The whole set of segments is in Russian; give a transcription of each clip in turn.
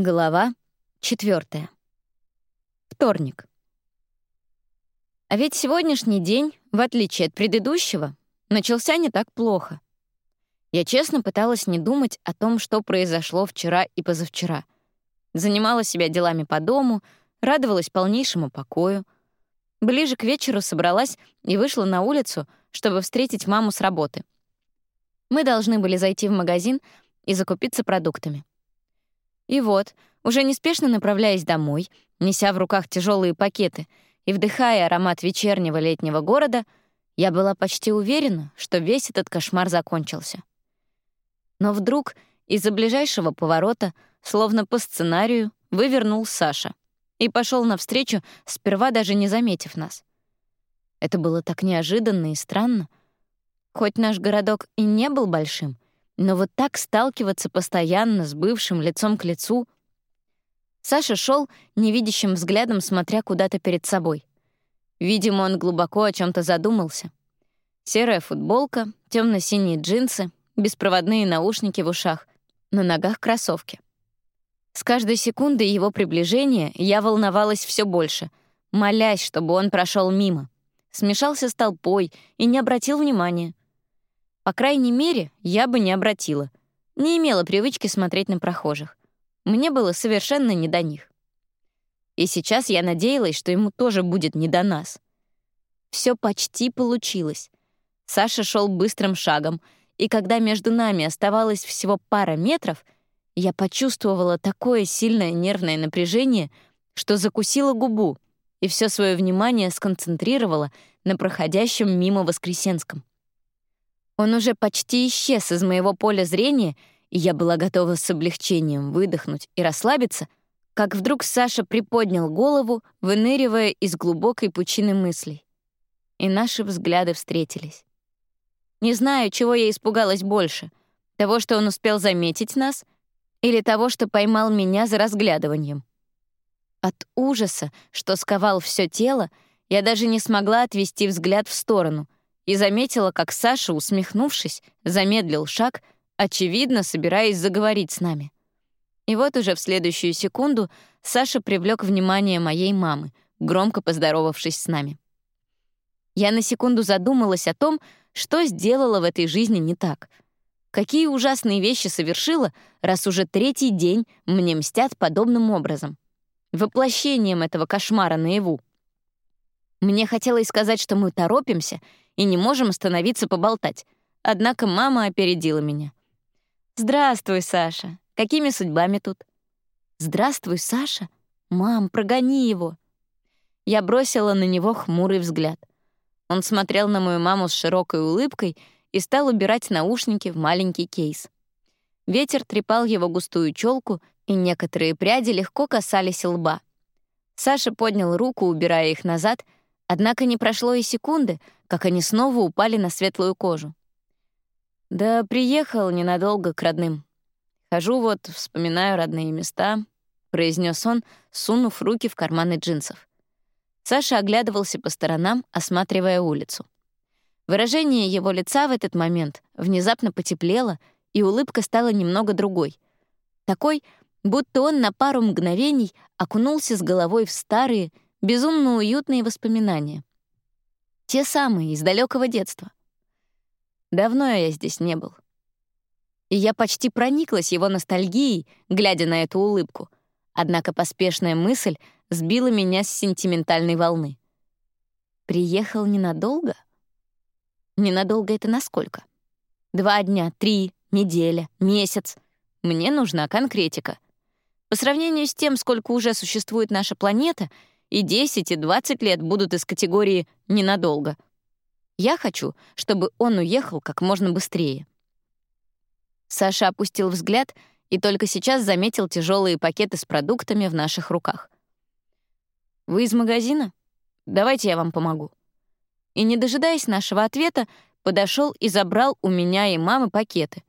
Глава четвертая. Вторник. А ведь сегодняшний день, в отличие от предыдущего, начался не так плохо. Я честно пыталась не думать о том, что произошло вчера и позавчера. Занимала себя делами по дому, радовалась полнейшему покою. Ближе к вечеру собралась и вышла на улицу, чтобы встретить маму с работы. Мы должны были зайти в магазин и закупиться продуктами. И вот, уже неспешно направляясь домой, неся в руках тяжелые пакеты и вдыхая аромат вечернего летнего города, я была почти уверена, что весь этот кошмар закончился. Но вдруг из-за ближайшего поворота, словно по сценарию, вывернул Саша и пошел навстречу, сперва даже не заметив нас. Это было так неожиданно и странно. Хоть наш городок и не был большим — но вот так сталкиваться постоянно с бывшим лицом к лицу... Саша шел невидящим взглядом, смотря куда-то перед собой. Видимо, он глубоко о чем то задумался. Серая футболка, темно синие джинсы, беспроводные наушники в ушах, на ногах кроссовки. С каждой секундой его приближения я волновалась все больше, молясь, чтобы он прошел мимо, смешался с толпой и не обратил внимания. По крайней мере, я бы не обратила. Не имела привычки смотреть на прохожих. Мне было совершенно не до них. И сейчас я надеялась, что ему тоже будет не до нас. Все почти получилось. Саша шел быстрым шагом, и когда между нами оставалось всего пара метров, я почувствовала такое сильное нервное напряжение, что закусила губу и все свое внимание сконцентрировала на проходящем мимо Воскресенском. Он уже почти исчез из моего поля зрения, и я была готова с облегчением выдохнуть и расслабиться, как вдруг Саша приподнял голову, выныривая из глубокой пучины мыслей. И наши взгляды встретились. Не знаю, чего я испугалась больше — того, что он успел заметить нас, или того, что поймал меня за разглядыванием. От ужаса, что сковал все тело, я даже не смогла отвести взгляд в сторону — и заметила, как Саша, усмехнувшись, замедлил шаг, очевидно, собираясь заговорить с нами. И вот уже в следующую секунду Саша привлек внимание моей мамы, громко поздоровавшись с нами. Я на секунду задумалась о том, что сделала в этой жизни не так. Какие ужасные вещи совершила, раз уже третий день мне мстят подобным образом. Воплощением этого кошмара наяву. Мне хотелось сказать, что мы торопимся и не можем остановиться поболтать. Однако мама опередила меня. «Здравствуй, Саша. Какими судьбами тут?» «Здравствуй, Саша? Мам, прогони его!» Я бросила на него хмурый взгляд. Он смотрел на мою маму с широкой улыбкой и стал убирать наушники в маленький кейс. Ветер трепал его густую челку, и некоторые пряди легко касались лба. Саша поднял руку, убирая их назад — Однако не прошло и секунды, как они снова упали на светлую кожу. Да приехал ненадолго к родным. Хожу вот, вспоминаю родные места, произнес он, сунув руки в карманы джинсов. Саша оглядывался по сторонам, осматривая улицу. Выражение его лица в этот момент внезапно потеплело, и улыбка стала немного другой. Такой, будто он на пару мгновений окунулся с головой в старые, безумно уютные воспоминания. Те самые, из далекого детства. Давно я здесь не был. И я почти прониклась его ностальгией, глядя на эту улыбку. Однако поспешная мысль сбила меня с сентиментальной волны. Приехал ненадолго? Ненадолго это насколько? Два дня, три, неделя, месяц. Мне нужна конкретика. По сравнению с тем, сколько уже существует наша планета — и 10, и 20 лет будут из категории «ненадолго». Я хочу, чтобы он уехал как можно быстрее. Саша опустил взгляд и только сейчас заметил тяжелые пакеты с продуктами в наших руках. «Вы из магазина? Давайте я вам помогу». И, не дожидаясь нашего ответа, подошел и забрал у меня и мамы пакеты.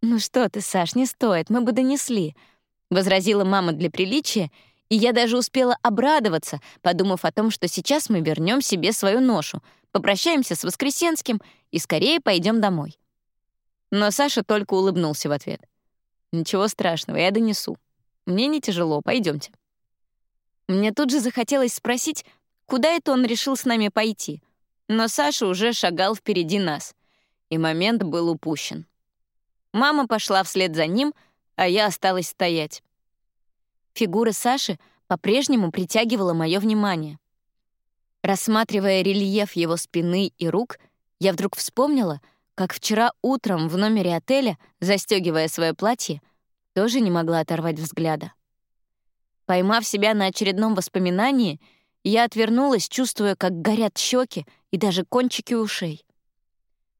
«Ну что ты, Саш, не стоит, мы бы донесли», — возразила мама для приличия — и я даже успела обрадоваться, подумав о том, что сейчас мы вернем себе свою ношу, попрощаемся с Воскресенским и скорее пойдем домой. Но Саша только улыбнулся в ответ. «Ничего страшного, я донесу. Мне не тяжело, пойдемте. Мне тут же захотелось спросить, куда это он решил с нами пойти, но Саша уже шагал впереди нас, и момент был упущен. Мама пошла вслед за ним, а я осталась стоять. Фигура Саши по-прежнему притягивала мое внимание. Рассматривая рельеф его спины и рук, я вдруг вспомнила, как вчера утром в номере отеля, застегивая свое платье, тоже не могла оторвать взгляда. Поймав себя на очередном воспоминании, я отвернулась, чувствуя, как горят щеки и даже кончики ушей.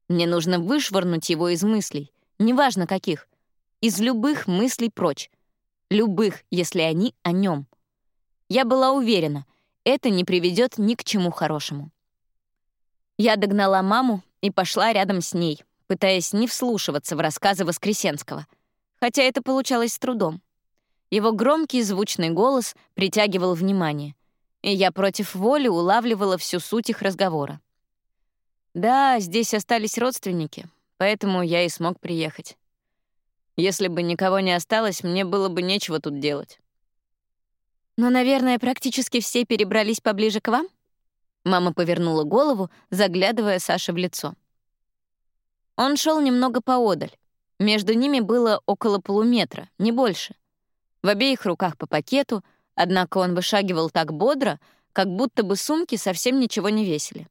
Мне нужно вышвырнуть его из мыслей, неважно каких, из любых мыслей прочь, любых, если они о нем. Я была уверена, это не приведет ни к чему хорошему. Я догнала маму и пошла рядом с ней, пытаясь не вслушиваться в рассказы Воскресенского, хотя это получалось с трудом. Его громкий звучный голос притягивал внимание, и я против воли улавливала всю суть их разговора. Да, здесь остались родственники, поэтому я и смог приехать. Если бы никого не осталось, мне было бы нечего тут делать. Но, наверное, практически все перебрались поближе к вам? Мама повернула голову, заглядывая Саше в лицо. Он шел немного поодаль. Между ними было около полуметра, не больше. В обеих руках по пакету, однако он вышагивал так бодро, как будто бы сумки совсем ничего не весили.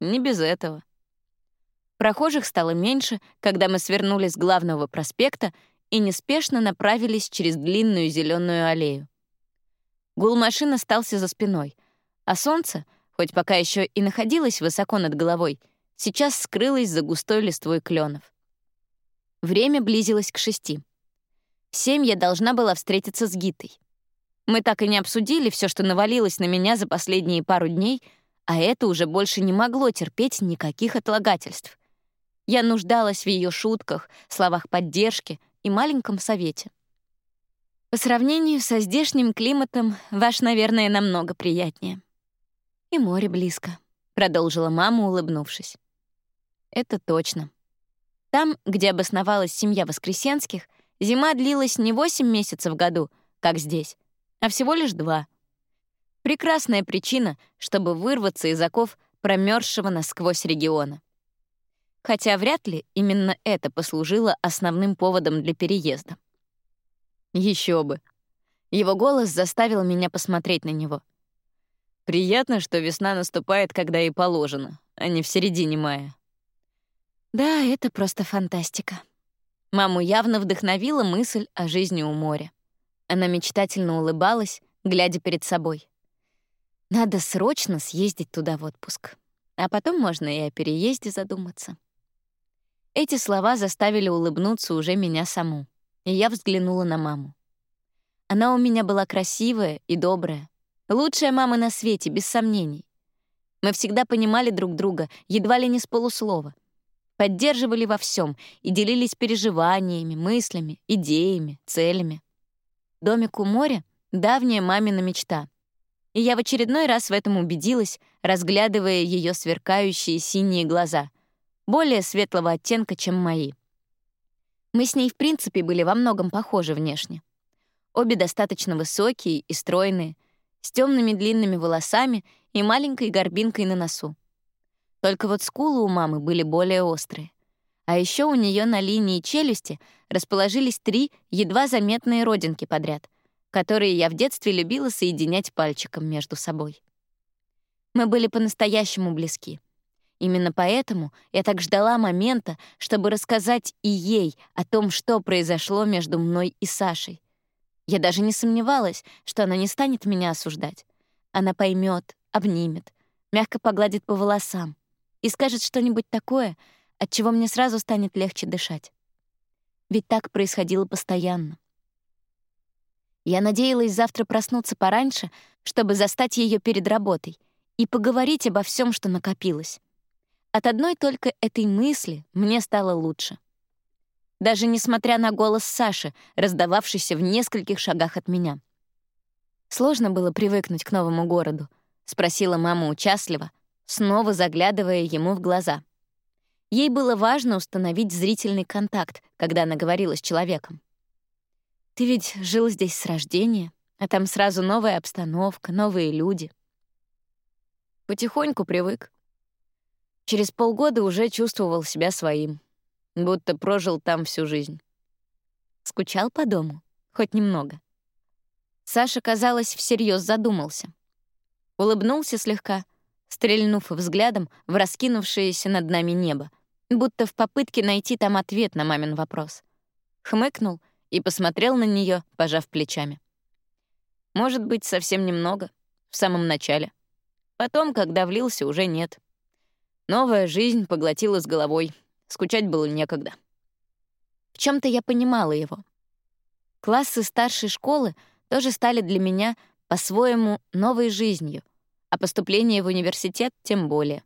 Не без этого. Прохожих стало меньше, когда мы свернули с главного проспекта и неспешно направились через длинную зеленую аллею. Гул машин остался за спиной, а солнце, хоть пока еще и находилось высоко над головой, сейчас скрылось за густой листвой кленов. Время близилось к шести. В семь я должна была встретиться с Гитой. Мы так и не обсудили все, что навалилось на меня за последние пару дней, а это уже больше не могло терпеть никаких отлагательств. Я нуждалась в ее шутках, словах поддержки и маленьком совете. По сравнению со здешним климатом, ваш, наверное, намного приятнее. И море близко, продолжила мама, улыбнувшись. Это точно. Там, где обосновалась семья Воскресенских, зима длилась не восемь месяцев в году, как здесь, а всего лишь два. Прекрасная причина, чтобы вырваться из оков промерзшего насквозь региона хотя вряд ли именно это послужило основным поводом для переезда. Еще бы. Его голос заставил меня посмотреть на него. Приятно, что весна наступает, когда и положено, а не в середине мая. Да, это просто фантастика. Маму явно вдохновила мысль о жизни у моря. Она мечтательно улыбалась, глядя перед собой. Надо срочно съездить туда в отпуск. А потом можно и о переезде задуматься. Эти слова заставили улыбнуться уже меня саму, и я взглянула на маму. Она у меня была красивая и добрая, лучшая мама на свете, без сомнений. Мы всегда понимали друг друга, едва ли не с полуслова. Поддерживали во всем и делились переживаниями, мыслями, идеями, целями. Домик у моря — давняя мамина мечта. И я в очередной раз в этом убедилась, разглядывая ее сверкающие синие глаза — более светлого оттенка, чем мои. Мы с ней, в принципе, были во многом похожи внешне. Обе достаточно высокие и стройные, с темными длинными волосами и маленькой горбинкой на носу. Только вот скулы у мамы были более острые. А еще у нее на линии челюсти расположились три едва заметные родинки подряд, которые я в детстве любила соединять пальчиком между собой. Мы были по-настоящему близки — Именно поэтому я так ждала момента, чтобы рассказать и ей о том, что произошло между мной и Сашей. Я даже не сомневалась, что она не станет меня осуждать. Она поймет, обнимет, мягко погладит по волосам и скажет что-нибудь такое, от чего мне сразу станет легче дышать. Ведь так происходило постоянно. Я надеялась завтра проснуться пораньше, чтобы застать ее перед работой и поговорить обо всем, что накопилось. От одной только этой мысли мне стало лучше. Даже несмотря на голос Саши, раздававшийся в нескольких шагах от меня. «Сложно было привыкнуть к новому городу?» — спросила мама участливо, снова заглядывая ему в глаза. Ей было важно установить зрительный контакт, когда она говорила с человеком. Ты ведь жил здесь с рождения, а там сразу новая обстановка, новые люди. Потихоньку привык. Через полгода уже чувствовал себя своим, будто прожил там всю жизнь. Скучал по дому? Хоть немного. Саша, казалось, всерьез задумался. Улыбнулся слегка, стрельнув взглядом в раскинувшееся над нами небо, будто в попытке найти там ответ на мамин вопрос. Хмыкнул и посмотрел на нее, пожав плечами. Может быть, совсем немного, в самом начале. Потом, когда влился, уже нет. Новая жизнь поглотила с головой. Скучать было некогда. В чем то я понимала его. Классы старшей школы тоже стали для меня по-своему новой жизнью, а поступление в университет тем более.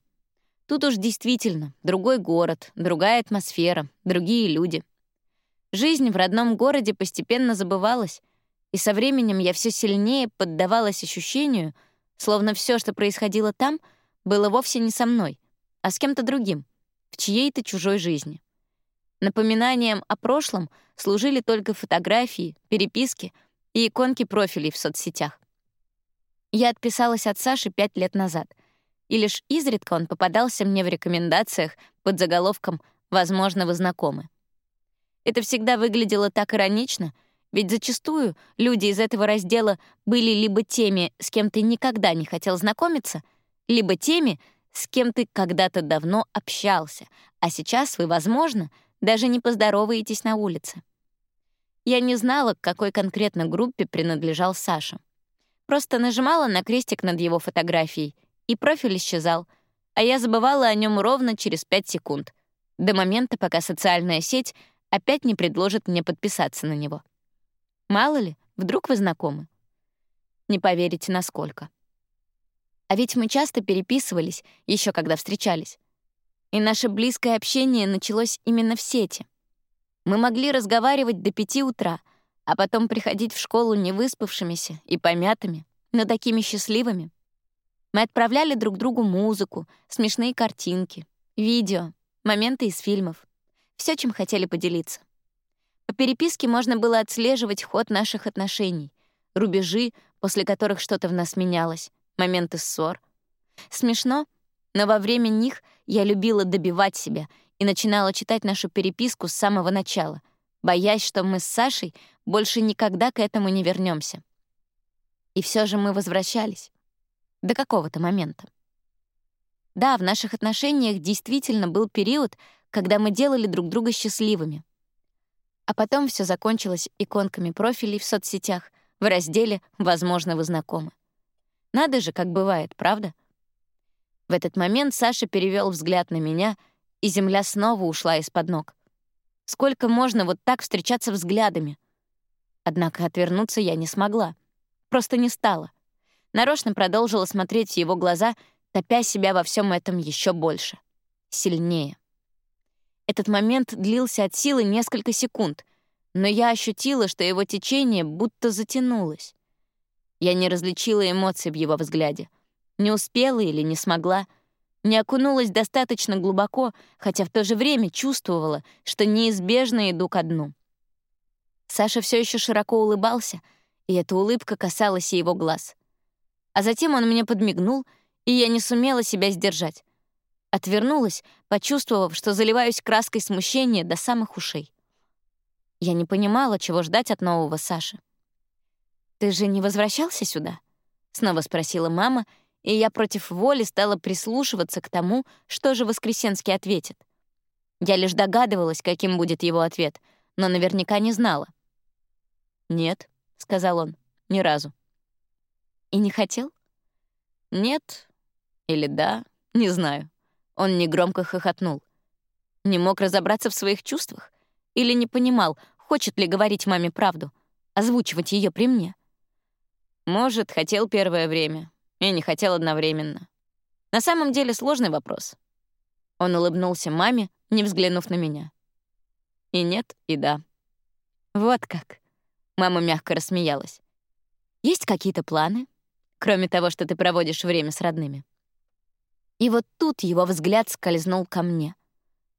Тут уж действительно другой город, другая атмосфера, другие люди. Жизнь в родном городе постепенно забывалась, и со временем я все сильнее поддавалась ощущению, словно все, что происходило там, было вовсе не со мной, а с кем-то другим, в чьей-то чужой жизни. Напоминанием о прошлом служили только фотографии, переписки и иконки профилей в соцсетях. Я отписалась от Саши пять лет назад, и лишь изредка он попадался мне в рекомендациях под заголовком «Возможно, вы знакомы». Это всегда выглядело так иронично — ведь зачастую люди из этого раздела были либо теми, с кем ты никогда не хотел знакомиться, либо теми, с кем ты когда-то давно общался, а сейчас вы, возможно, даже не поздороваетесь на улице. Я не знала, к какой конкретно группе принадлежал Саша. Просто нажимала на крестик над его фотографией, и профиль исчезал, а я забывала о нем ровно через 5 секунд, до момента, пока социальная сеть опять не предложит мне подписаться на него. Мало ли, вдруг вы знакомы. Не поверите, насколько. А ведь мы часто переписывались, еще когда встречались. И наше близкое общение началось именно в сети. Мы могли разговаривать до пяти утра, а потом приходить в школу невыспавшимися и помятыми, но такими счастливыми. Мы отправляли друг другу музыку, смешные картинки, видео, моменты из фильмов. все, чем хотели поделиться. По переписке можно было отслеживать ход наших отношений, рубежи, после которых что-то в нас менялось, моменты ссор. Смешно, но во время них я любила добивать себя и начинала читать нашу переписку с самого начала, боясь, что мы с Сашей больше никогда к этому не вернемся. И все же мы возвращались. До какого-то момента. Да, в наших отношениях действительно был период, когда мы делали друг друга счастливыми — а потом все закончилось иконками профилей в соцсетях в разделе «Возможно, вы знакомы». Надо же, как бывает, правда? В этот момент Саша перевел взгляд на меня, и земля снова ушла из-под ног. Сколько можно вот так встречаться взглядами? Однако отвернуться я не смогла. Просто не стала. Нарочно продолжила смотреть в его глаза, топя себя во всем этом еще больше. Сильнее. Этот момент длился от силы несколько секунд, но я ощутила, что его течение будто затянулось. Я не различила эмоций в его взгляде. Не успела или не смогла. Не окунулась достаточно глубоко, хотя в то же время чувствовала, что неизбежно иду ко дну. Саша все еще широко улыбался, и эта улыбка касалась и его глаз. А затем он мне подмигнул, и я не сумела себя сдержать. Отвернулась, почувствовав, что заливаюсь краской смущения до самых ушей. Я не понимала, чего ждать от нового Саши. «Ты же не возвращался сюда?» — снова спросила мама, и я против воли стала прислушиваться к тому, что же Воскресенский ответит. Я лишь догадывалась, каким будет его ответ, но наверняка не знала. «Нет», — сказал он, — «ни разу». «И не хотел?» «Нет» или «да», не знаю. Он негромко хохотнул. Не мог разобраться в своих чувствах? Или не понимал, хочет ли говорить маме правду, озвучивать ее при мне? Может, хотел первое время и не хотел одновременно. На самом деле сложный вопрос. Он улыбнулся маме, не взглянув на меня. И нет, и да. Вот как. Мама мягко рассмеялась. Есть какие-то планы, кроме того, что ты проводишь время с родными? И вот тут его взгляд скользнул ко мне.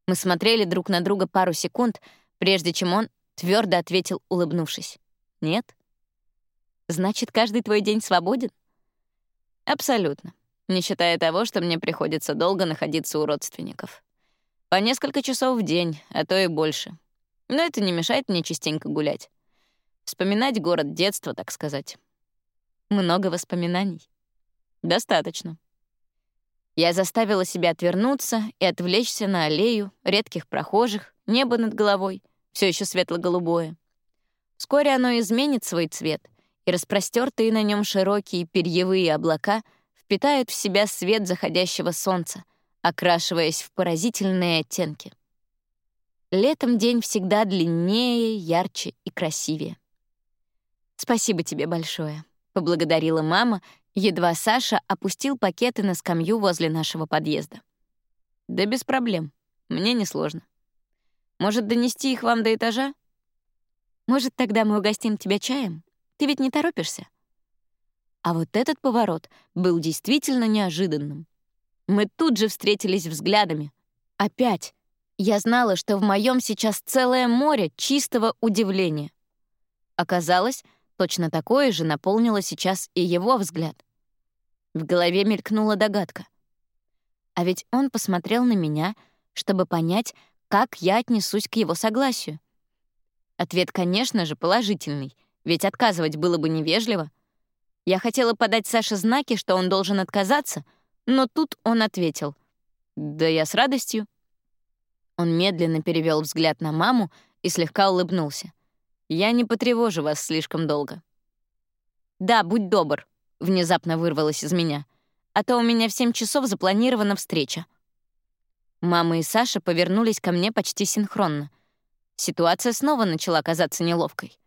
Мы смотрели друг на друга пару секунд, прежде чем он твердо ответил, улыбнувшись. Нет? Значит, каждый твой день свободен? Абсолютно. Не считая того, что мне приходится долго находиться у родственников. По несколько часов в день, а то и больше. Но это не мешает мне частенько гулять. Вспоминать город детства, так сказать. Много воспоминаний. Достаточно. Я заставила себя отвернуться и отвлечься на аллею, редких прохожих, небо над головой, все еще светло-голубое. Вскоре оно изменит свой цвет, и распростертые на нем широкие перьевые облака впитают в себя свет заходящего солнца, окрашиваясь в поразительные оттенки. Летом день всегда длиннее, ярче и красивее. «Спасибо тебе большое», — поблагодарила мама Едва Саша опустил пакеты на скамью возле нашего подъезда. «Да без проблем. Мне несложно. Может, донести их вам до этажа?» «Может, тогда мы угостим тебя чаем? Ты ведь не торопишься?» А вот этот поворот был действительно неожиданным. Мы тут же встретились взглядами. Опять. Я знала, что в моем сейчас целое море чистого удивления. Оказалось, точно такое же наполнило сейчас и его взгляд. В голове мелькнула догадка. А ведь он посмотрел на меня, чтобы понять, как я отнесусь к его согласию. Ответ, конечно же, положительный, ведь отказывать было бы невежливо. Я хотела подать Саше знаки, что он должен отказаться, но тут он ответил. «Да я с радостью». Он медленно перевел взгляд на маму и слегка улыбнулся. «Я не потревожу вас слишком долго». «Да, будь добр», — внезапно вырвалось из меня. «А то у меня в семь часов запланирована встреча». Мама и Саша повернулись ко мне почти синхронно. Ситуация снова начала казаться неловкой.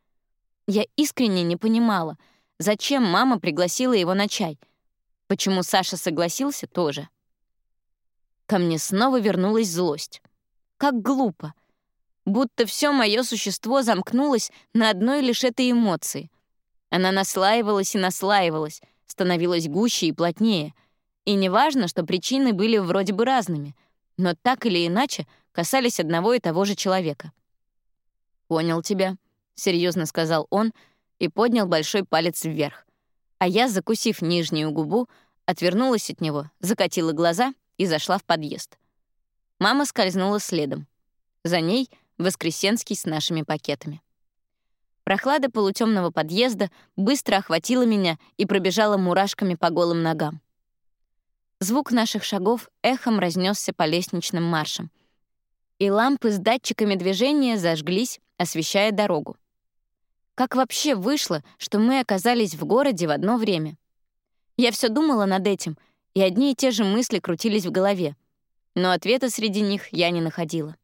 Я искренне не понимала, зачем мама пригласила его на чай. Почему Саша согласился тоже. Ко мне снова вернулась злость. Как глупо. Будто все мое существо замкнулось на одной лишь этой эмоции — она наслаивалась и наслаивалась, становилась гуще и плотнее. И неважно, что причины были вроде бы разными, но так или иначе касались одного и того же человека. «Понял тебя», — серьезно сказал он и поднял большой палец вверх. А я, закусив нижнюю губу, отвернулась от него, закатила глаза и зашла в подъезд. Мама скользнула следом. За ней — Воскресенский с нашими пакетами. Прохлада полутемного подъезда быстро охватила меня и пробежала мурашками по голым ногам. Звук наших шагов эхом разнесся по лестничным маршам. И лампы с датчиками движения зажглись, освещая дорогу. Как вообще вышло, что мы оказались в городе в одно время? Я все думала над этим, и одни и те же мысли крутились в голове, но ответа среди них я не находила.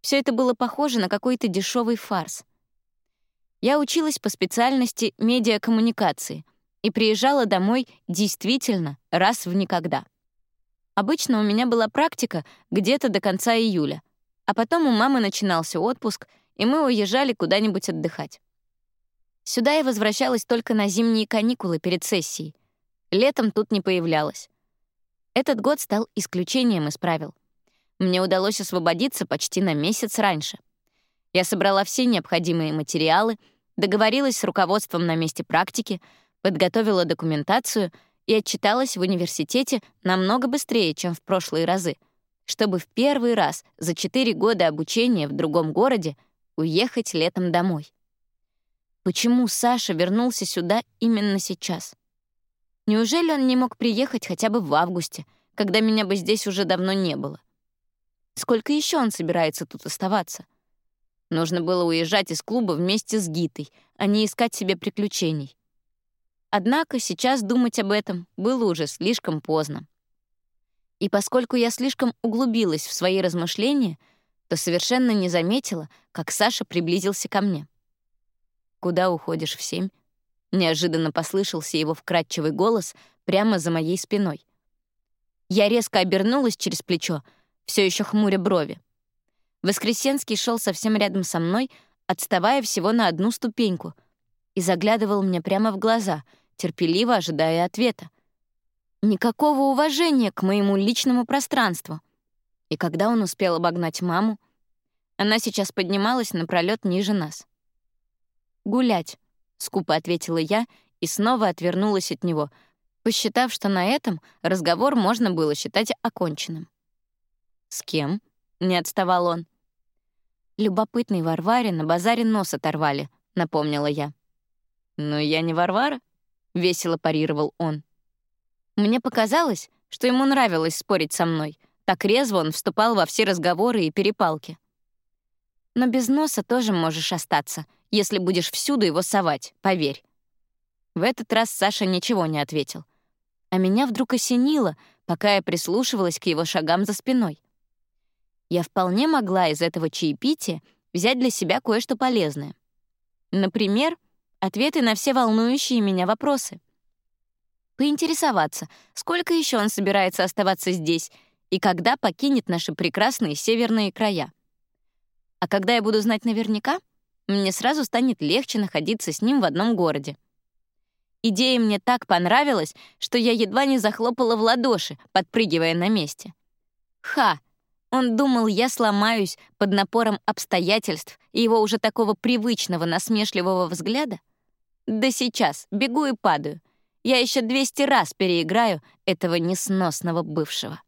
Все это было похоже на какой-то дешевый фарс. Я училась по специальности медиакоммуникации и приезжала домой действительно раз в никогда. Обычно у меня была практика где-то до конца июля, а потом у мамы начинался отпуск, и мы уезжали куда-нибудь отдыхать. Сюда я возвращалась только на зимние каникулы перед сессией. Летом тут не появлялась. Этот год стал исключением из правил. Мне удалось освободиться почти на месяц раньше. Я собрала все необходимые материалы, договорилась с руководством на месте практики, подготовила документацию и отчиталась в университете намного быстрее, чем в прошлые разы, чтобы в первый раз за четыре года обучения в другом городе уехать летом домой. Почему Саша вернулся сюда именно сейчас? Неужели он не мог приехать хотя бы в августе, когда меня бы здесь уже давно не было? Сколько еще он собирается тут оставаться? Нужно было уезжать из клуба вместе с Гитой, а не искать себе приключений. Однако сейчас думать об этом было уже слишком поздно. И поскольку я слишком углубилась в свои размышления, то совершенно не заметила, как Саша приблизился ко мне. «Куда уходишь в семь?» Неожиданно послышался его вкрадчивый голос прямо за моей спиной. Я резко обернулась через плечо, все еще хмуря брови. Воскресенский шел совсем рядом со мной, отставая всего на одну ступеньку, и заглядывал мне прямо в глаза, терпеливо ожидая ответа. Никакого уважения к моему личному пространству. И когда он успел обогнать маму, она сейчас поднималась напролёт ниже нас. «Гулять», — скупо ответила я и снова отвернулась от него, посчитав, что на этом разговор можно было считать оконченным. «С кем?» — не отставал он. «Любопытный Варваре на базаре нос оторвали», — напомнила я. «Но я не Варвара», — весело парировал он. Мне показалось, что ему нравилось спорить со мной. Так резво он вступал во все разговоры и перепалки. Но без носа тоже можешь остаться, если будешь всюду его совать, поверь. В этот раз Саша ничего не ответил. А меня вдруг осенило, пока я прислушивалась к его шагам за спиной. Я вполне могла из этого чаепития взять для себя кое-что полезное. Например, ответы на все волнующие меня вопросы. Поинтересоваться, сколько еще он собирается оставаться здесь и когда покинет наши прекрасные северные края. А когда я буду знать наверняка, мне сразу станет легче находиться с ним в одном городе. Идея мне так понравилась, что я едва не захлопала в ладоши, подпрыгивая на месте. Ха! Он думал, я сломаюсь под напором обстоятельств и его уже такого привычного насмешливого взгляда? Да сейчас, бегу и падаю. Я еще 200 раз переиграю этого несносного бывшего.